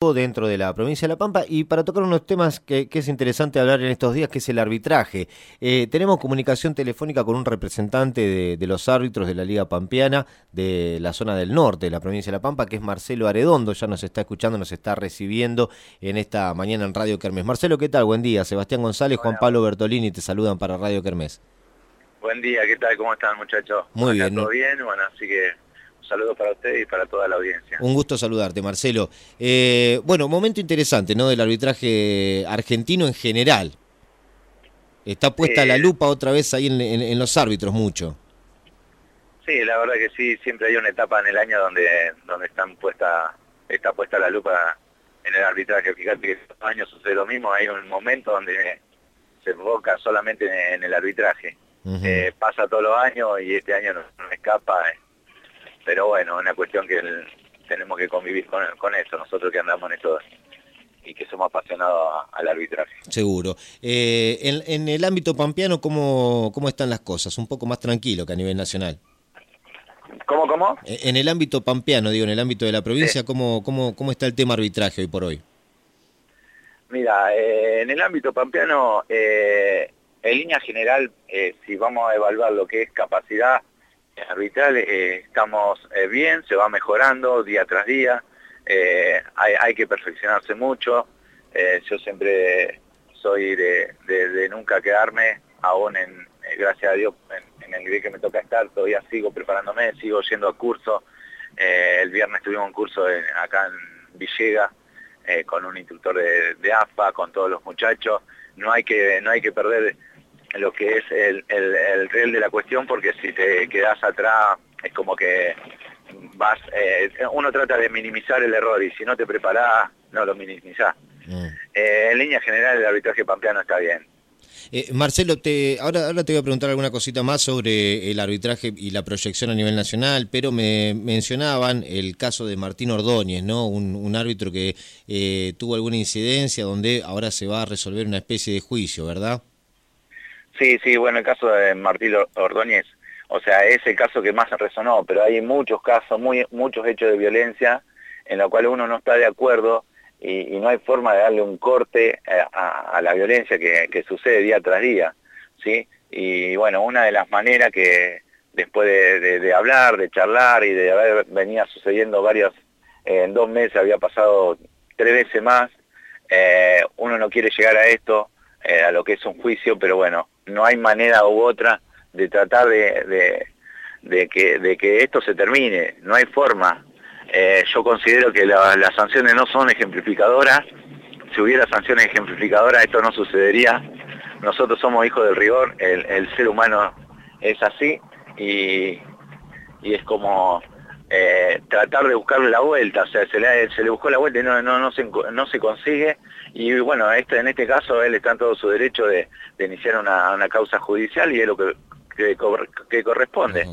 dentro de la provincia de La Pampa y para tocar unos temas que, es interesante hablar en estos días, que es el arbitraje. Eh, tenemos comunicación telefónica con un representante de, los árbitros de la Liga Pampeana de la zona del norte de la provincia de La Pampa, que es Marcelo Aredondo, ya nos está escuchando, nos está recibiendo en esta mañana en Radio Kermés. Marcelo, ¿qué tal? Buen día. Sebastián González, Juan Pablo Bertolini te saludan para Radio Kermés. Buen día, ¿qué tal? ¿Cómo están muchachos? Muy bien. ¿Todo bien? Bueno, así que saludo para usted y para toda la audiencia. Un gusto saludarte, Marcelo. Eh, bueno, momento interesante, ¿no? Del arbitraje argentino en general. Está puesta la lupa otra vez ahí en, los árbitros mucho. Sí, la verdad que sí, siempre hay una etapa en el año donde, donde están puesta, está puesta la lupa en el arbitraje. Fíjate que estos años sucede lo mismo, hay un momento donde se enfoca solamente en, el arbitraje. Eh, pasa todos los años y este año no, no escapa. Eh pero bueno, es una cuestión que tenemos que convivir con, con eso, nosotros que andamos en esto y que somos apasionados al arbitraje. Seguro. Eh, en, el ámbito pampeano, ¿cómo, ¿cómo están las cosas? Un poco más tranquilo que a nivel nacional. ¿Cómo, cómo? Eh, en el ámbito pampeano, digo, en el ámbito de la provincia, ¿cómo, cómo, cómo está el tema arbitraje hoy por hoy? Mira, eh, en el ámbito pampeano, en línea general, si vamos a evaluar lo que es capacidad arbitral eh, estamos eh, bien, se va mejorando día tras día, eh, hay, que perfeccionarse mucho, yo siempre soy de, nunca quedarme, aún en, gracias a Dios, en, el nivel que me toca estar, todavía sigo preparándome, sigo yendo a curso, el viernes tuvimos un curso acá en Villega, con un instructor de, de, AFA, con todos los muchachos, no hay que, no hay que perder lo que es el, el, real de la cuestión, porque si te quedas atrás es como que vas, eh, uno trata de minimizar el error y si no te preparás, no lo minimizás. Mm. Eh, en línea general el arbitraje pampeano está bien. Eh, Marcelo, te, ahora, ahora te voy a preguntar alguna cosita más sobre el arbitraje y la proyección a nivel nacional, pero me mencionaban el caso de Martín Ordóñez, ¿no? un, un árbitro que tuvo alguna incidencia donde ahora se va a resolver una especie de juicio, ¿verdad? Sí, sí, bueno, el caso de Martín Ordóñez, o sea, es el caso que más resonó, pero hay muchos casos, muy, muchos hechos de violencia en los cuales uno no está de acuerdo y, no hay forma de darle un corte eh, a, la violencia que, sucede día tras día, ¿sí? Y bueno, una de las maneras que después de, hablar, de charlar y de haber venía sucediendo varias, eh, en dos meses había pasado tres veces más, eh, uno no quiere llegar a esto, a lo que es un juicio, pero bueno, no hay manera u otra de tratar de, de, que, de que esto se termine, no hay forma. Eh, yo considero que las sanciones no son ejemplificadoras, si hubiera sanciones ejemplificadoras esto no sucedería. Nosotros somos hijos del rigor, el, ser humano es así y, y es como eh, tratar de buscarle la vuelta, o sea, se le, se le buscó la vuelta y no, no, no, se, no se consigue, y bueno, este, en este caso él está en todo su derecho de, iniciar una, causa judicial y es lo que, que, corresponde.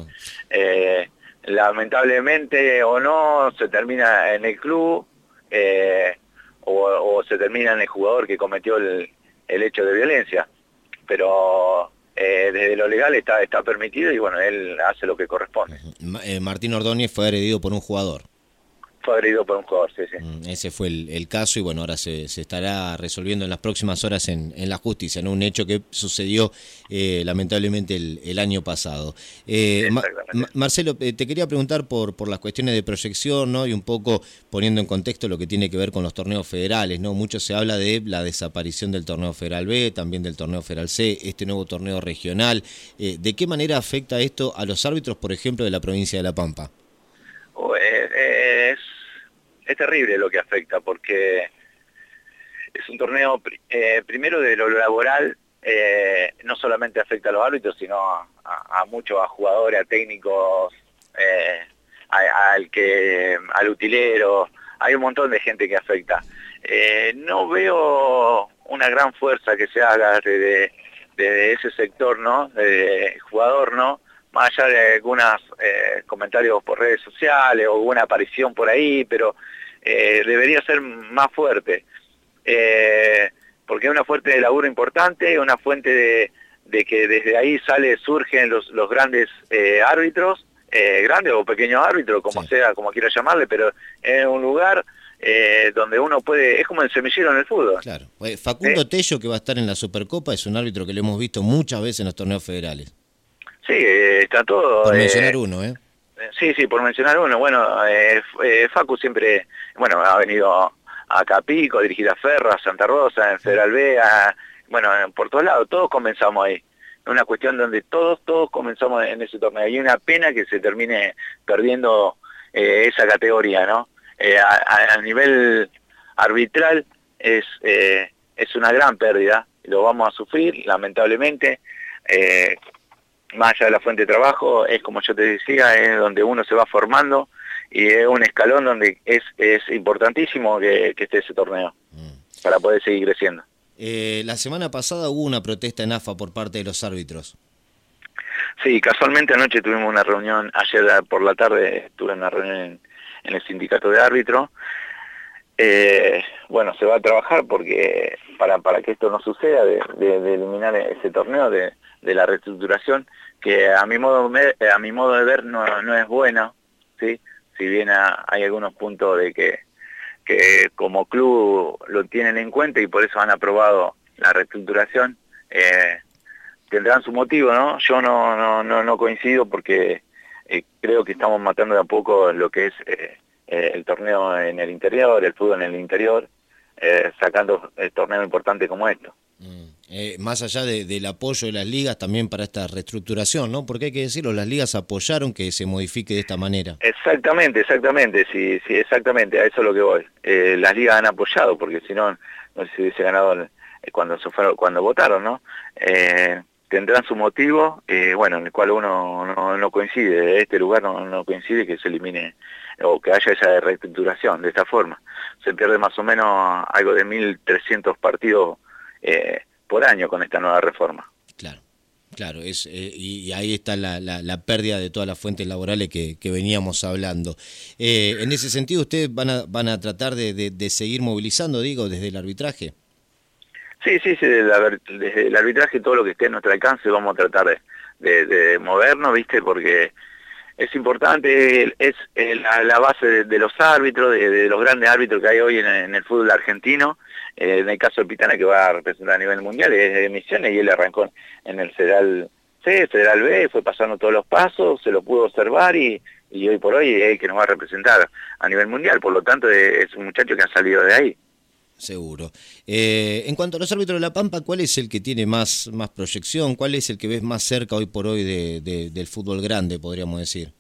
Eh, lamentablemente o no, se termina en el club, eh, o, se termina en el jugador que cometió el, el hecho de violencia, pero eh, desde lo legal está, está permitido y bueno, él hace lo que corresponde. Eh, Martín Ordóñez fue agredido por un jugador fue agredido por un sí, sí. Mm, ese fue el, caso y bueno, ahora se, estará resolviendo en las próximas horas en, la justicia, ¿no? Un hecho que sucedió eh, lamentablemente el, año pasado. Eh, Marcelo, eh, te quería preguntar por, por las cuestiones de proyección, ¿no? Y un poco poniendo en contexto lo que tiene que ver con los torneos federales, ¿no? Mucho se habla de la desaparición del torneo federal B, también del torneo federal C, este nuevo torneo regional. ¿De qué manera afecta esto a los árbitros, por ejemplo, de la provincia de La Pampa? Es terrible lo que afecta porque es un torneo eh, primero de lo laboral eh, no solamente afecta a los árbitros sino a, muchos a jugadores a técnicos eh, al que al utilero hay un montón de gente que afecta. No veo una gran fuerza que se haga desde, ese sector no de jugador no más allá de algunos comentarios por redes sociales o alguna aparición por ahí, pero eh, debería ser más fuerte, eh, porque es una fuente de laburo importante, una fuente de, que desde ahí sale, surgen los, grandes eh, árbitros, grandes o pequeños árbitros, como sea, como quiera llamarle, pero es un lugar eh, donde uno puede, es como el semillero en el fútbol. Claro. Facundo Tello, que va a estar en la Supercopa, es un árbitro que lo hemos visto muchas veces en los torneos federales. Sí, está todo. Por mencionar uno, ¿eh? Sí, sí, por mencionar uno. Bueno, Facu siempre, bueno, ha venido a Capico, dirigir a Ferro, a Santa Rosa, en Federal B, bueno, por todos lados, todos comenzamos ahí una cuestión donde todos, todos comenzamos en ese torneo. Y una pena que se termine perdiendo eh, esa categoría, ¿no? Eh, a, nivel arbitral es, eh, es una gran pérdida, lo vamos a sufrir, lamentablemente. Más allá de la fuente de trabajo, es como yo te decía, es donde uno se va formando y es un escalón donde es, es importantísimo que, que esté ese torneo mm. para poder seguir creciendo. Eh, la semana pasada hubo una protesta en AFA por parte de los árbitros. Sí, casualmente anoche tuvimos una reunión, ayer por la tarde tuve una reunión en, el sindicato de árbitros. Eh, bueno, se va a trabajar porque para, para que esto no suceda, de, eliminar ese torneo, de, la reestructuración, que a mi modo, a mi modo de ver no, no es buena, ¿sí? si bien hay algunos puntos de que que como club lo tienen en cuenta y por eso han aprobado la reestructuración, eh, tendrán su motivo, ¿no? Yo no, no, no, no coincido porque eh, creo que estamos matando de a poco lo que es eh, el torneo en el interior, el fútbol en el interior, sacando el torneo importante como esto. Mm. Eh, más allá del apoyo de las ligas también para esta reestructuración, ¿no? Porque hay que decirlo, las ligas apoyaron que se modifique de esta manera. Exactamente, exactamente, sí, sí, exactamente, a eso es lo que voy. Eh, las ligas han apoyado, porque si no, no si hubiese ganado eh, cuando se fueron, cuando votaron, ¿no? tendrán su motivo, bueno, en el cual uno no, coincide, este lugar no, no, coincide que se elimine o que haya esa reestructuración de esta forma. Se pierde más o menos algo de 1.300 partidos eh, por año con esta nueva reforma. Claro. Claro, es, eh, y, ahí está la, la, pérdida de todas las fuentes laborales que, veníamos hablando. Eh, en ese sentido, ¿ustedes van a, van a tratar de, seguir movilizando, digo, desde el arbitraje? Sí, sí, sí desde, el arbitraje todo lo que esté a nuestro alcance vamos a tratar de, movernos, ¿viste? Porque es importante, es la, base de, los árbitros, de, los grandes árbitros que hay hoy en el fútbol argentino, eh, en el caso de Pitana que va a representar a nivel mundial es de Misiones y él arrancó en el Federal C, Federal B, fue pasando todos los pasos, se lo pudo observar y, hoy por hoy es el que nos va a representar a nivel mundial, por lo tanto es un muchacho que ha salido de ahí. Seguro. Eh, en cuanto a los árbitros de La Pampa, ¿cuál es el que tiene más, más proyección? ¿Cuál es el que ves más cerca hoy por hoy del fútbol grande, podríamos decir?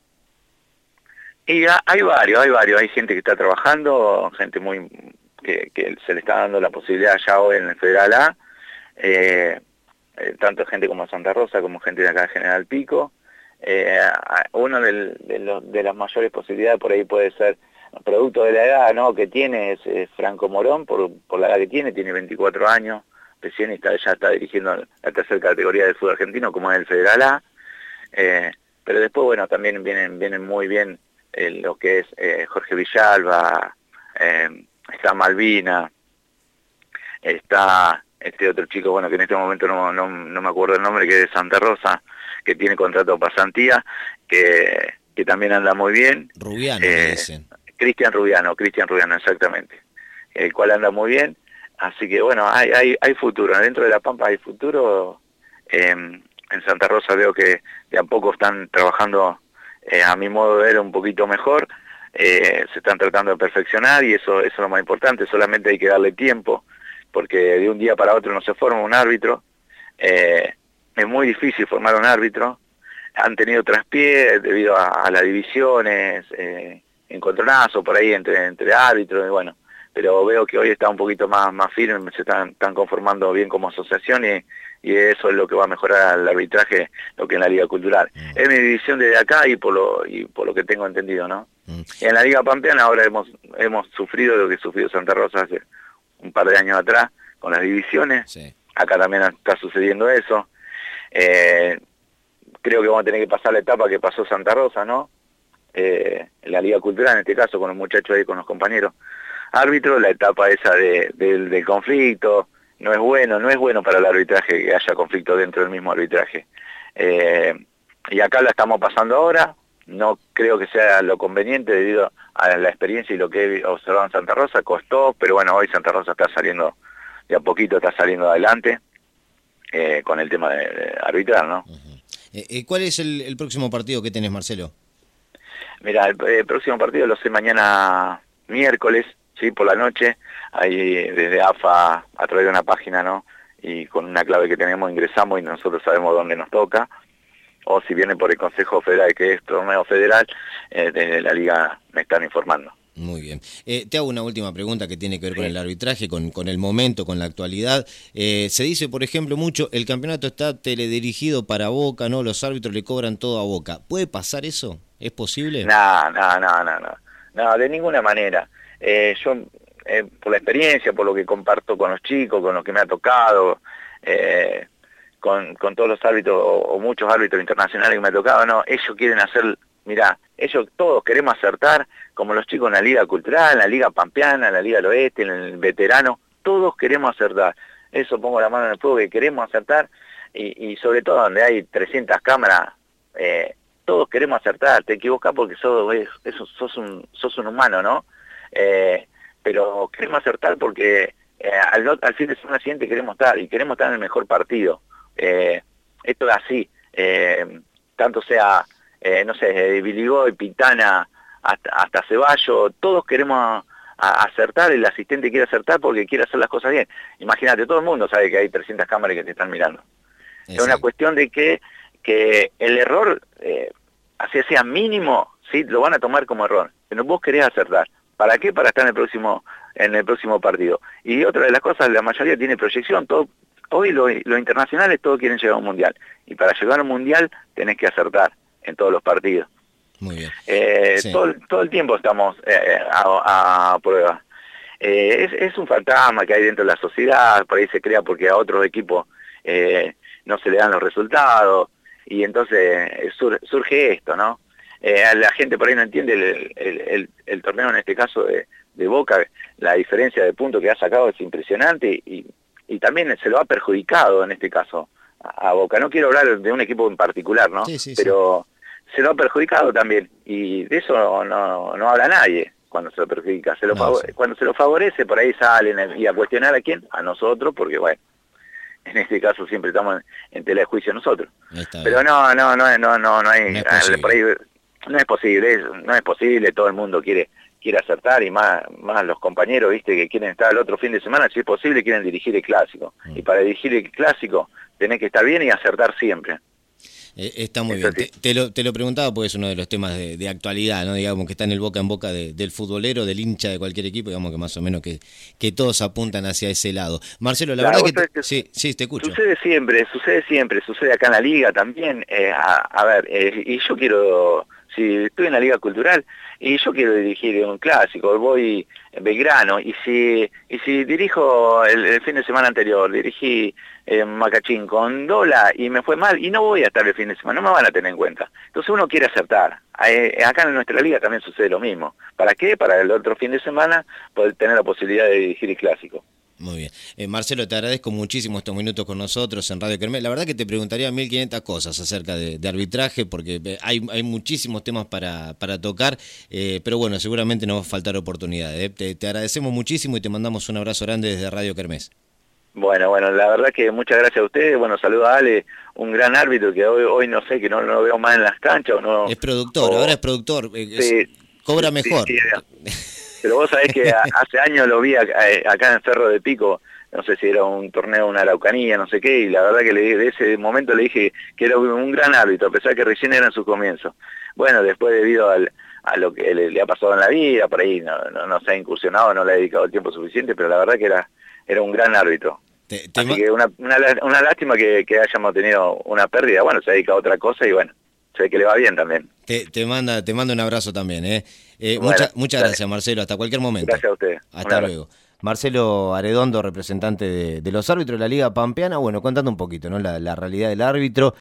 Y hay varios, hay varios. Hay gente que está trabajando, gente muy que, se le está dando la posibilidad ya hoy en el Federal A, eh, eh, tanto gente como Santa Rosa como gente de acá de General Pico. Una de, las mayores posibilidades por ahí puede ser, producto de la edad ¿no? que tiene, es, Franco Morón, por, la edad que tiene, tiene 24 años, recién está, ya está dirigiendo la tercera categoría del fútbol argentino, como es el Federal A. pero después, bueno, también vienen, vienen muy bien lo que es Jorge Villalba, está Malvina, está este otro chico, bueno, que en este momento no, no, me acuerdo el nombre, que es de Santa Rosa, que tiene contrato de pasantía, que, que también anda muy bien. Rubiano, eh, Cristian Rubiano, Cristian Rubiano, exactamente, el cual anda muy bien. Así que bueno, hay, hay, hay futuro, dentro de La Pampa hay futuro. en Santa Rosa veo que de a poco están trabajando, eh, a mi modo de ver, un poquito mejor. Eh, se están tratando de perfeccionar y eso, eso es lo más importante, solamente hay que darle tiempo, porque de un día para otro no se forma un árbitro, eh, es muy difícil formar un árbitro, han tenido traspiés debido a, las divisiones, encontronazos por ahí entre, entre árbitros, y bueno, pero veo que hoy está un poquito más, más firme, se están, están conformando bien como asociación y, y eso es lo que va a mejorar el arbitraje, lo que en la Liga Cultural. Mm. Es mi división desde acá y por lo, y por lo que tengo entendido, ¿no? Mm. Y en la Liga Pampeana ahora hemos, hemos sufrido lo que sufrió Santa Rosa hace un par de años atrás con las divisiones. Acá también está sucediendo eso. Eh, creo que vamos a tener que pasar la etapa que pasó Santa Rosa, ¿no? Eh, la Liga Cultural, en este caso, con los muchachos ahí, con los compañeros árbitros, la etapa esa de, del conflicto, no es bueno, no es bueno para el arbitraje que haya conflicto dentro del mismo arbitraje. Eh, y acá la estamos pasando ahora, no creo que sea lo conveniente debido a la experiencia y lo que he observado en Santa Rosa, costó, pero bueno, hoy Santa Rosa está saliendo, de a poquito está saliendo adelante eh, con el tema de, arbitrar, ¿no? Eh, ¿Cuál es el, próximo partido que tenés, Marcelo? Mira, el, próximo partido lo sé mañana miércoles, sí, por la noche, ahí desde AFA a través de una página, ¿no? Y con una clave que tenemos ingresamos y nosotros sabemos dónde nos toca o si viene por el Consejo Federal, que es torneo federal, eh, desde la liga me están informando. Muy bien. Eh, te hago una última pregunta que tiene que ver con el arbitraje, con, con, el momento, con la actualidad. Eh, se dice, por ejemplo, mucho, el campeonato está teledirigido para Boca, ¿no? Los árbitros le cobran todo a Boca. ¿Puede pasar eso? ¿Es posible? No, no, no, no, no. No, de ninguna manera. yo, por la experiencia, por lo que comparto con los chicos, con lo que me ha tocado, con, con todos los árbitros o, muchos árbitros internacionales que me ha tocado, no, ellos quieren hacer, mira, ellos todos queremos acertar, como los chicos en la Liga Cultural, en la Liga Pampeana, en la Liga del Oeste, en el Veterano, todos queremos acertar. Eso pongo la mano en el fuego, que queremos acertar, y, y sobre todo donde hay 300 cámaras, eh, todos queremos acertar, te equivocas porque sos, un, sos un humano, ¿no? Eh, pero queremos acertar porque eh, al, al, fin de semana siguiente queremos estar, y queremos estar en el mejor partido. Eh, esto es así, tanto sea, no sé, de Biligoy, Pitana, hasta, hasta Ceballo, todos queremos acertar, el asistente quiere acertar porque quiere hacer las cosas bien. Imagínate, todo el mundo sabe que hay 300 cámaras que te están mirando. Es una cuestión de que, que el error, así sea mínimo, ¿sí? lo van a tomar como error. Pero vos querés acertar. ¿Para qué? Para estar en el próximo en el próximo partido. Y otra de las cosas, la mayoría tiene proyección, todo, Hoy los lo internacionales todos quieren llegar a un mundial. Y para llegar a un mundial tenés que acertar en todos los partidos. Muy bien. Eh, todo, el tiempo estamos eh, a, prueba. Eh, es, un fantasma que hay dentro de la sociedad, por ahí se crea porque a otros equipos no se le dan los resultados, y entonces surge esto, ¿no? la gente por ahí no entiende el, el, torneo en este caso de, de, Boca, la diferencia de puntos que ha sacado es impresionante y y también se lo ha perjudicado en este caso a, Boca. No quiero hablar de un equipo en particular, ¿no? Pero se lo ha perjudicado también y de eso no, no habla nadie cuando se lo perjudica. Se lo Cuando se lo favorece, por ahí salen y a cuestionar a quién, a nosotros, porque bueno, en este caso siempre estamos en, tela de juicio nosotros. Pero no, no, no, no, no, no hay, no es posible, no es posible, todo el mundo quiere quiere acertar y más, más los compañeros, viste, que quieren estar el otro fin de semana, si es posible, quieren dirigir el clásico. Mm. Y para dirigir el clásico tenés que estar bien y acertar siempre. Eh, está muy bien. Te, lo, te, lo, preguntaba porque es uno de los temas de, actualidad, ¿no? Digamos que está en el boca en boca del futbolero, del hincha de cualquier equipo, digamos que más o menos que, que todos apuntan hacia ese lado. Marcelo, la verdad que, sí, sí, te escucho. Sucede siempre, sucede siempre, sucede acá en la liga también. Eh, a, ver, eh, y yo quiero si estoy en la Liga Cultural y yo quiero dirigir un clásico, voy Belgrano, y si, y si dirijo el, fin de semana anterior, dirigí en Macachín con Dola y me fue mal, y no voy a estar el fin de semana, no me van a tener en cuenta. Entonces uno quiere acertar. Eh, acá en nuestra liga también sucede lo mismo. ¿Para qué? Para el otro fin de semana poder tener la posibilidad de dirigir el clásico. Muy bien. Eh, Marcelo, te agradezco muchísimo estos minutos con nosotros en Radio Kermés. La verdad que te preguntaría 1500 cosas acerca de, arbitraje, porque eh, hay, hay, muchísimos temas para, para tocar, eh, pero bueno, seguramente nos va a faltar oportunidades. Te, agradecemos muchísimo y te mandamos un abrazo grande desde Radio Kermés. Bueno, bueno, la verdad que muchas gracias a ustedes. Bueno, saludo a Ale, un gran árbitro que hoy, hoy no sé, que no lo veo más en las canchas. O no, es productor, ahora es productor. cobra mejor. Pero vos sabés que hace años lo vi acá en Cerro de Pico, no sé si era un torneo, una araucanía, no sé qué, y la verdad que le, de ese momento le dije que era un gran árbitro, a pesar que recién era en su comienzo. Bueno, después debido al, a lo que le, ha pasado en la vida, por ahí no, no, se ha incursionado, no le ha dedicado el tiempo suficiente, pero la verdad que era, era un gran árbitro. Así que una, una, lástima que, que hayamos tenido una pérdida, bueno, se ha dedicado a otra cosa y bueno, sé que le va bien también. Te, te manda te mando un abrazo también. ¿eh? eh muchas gracias, Marcelo. Hasta cualquier momento. Gracias a usted. Hasta luego. Marcelo Aredondo, representante de, los árbitros de la Liga Pampeana, bueno, contando un poquito, ¿no? La, la realidad del árbitro.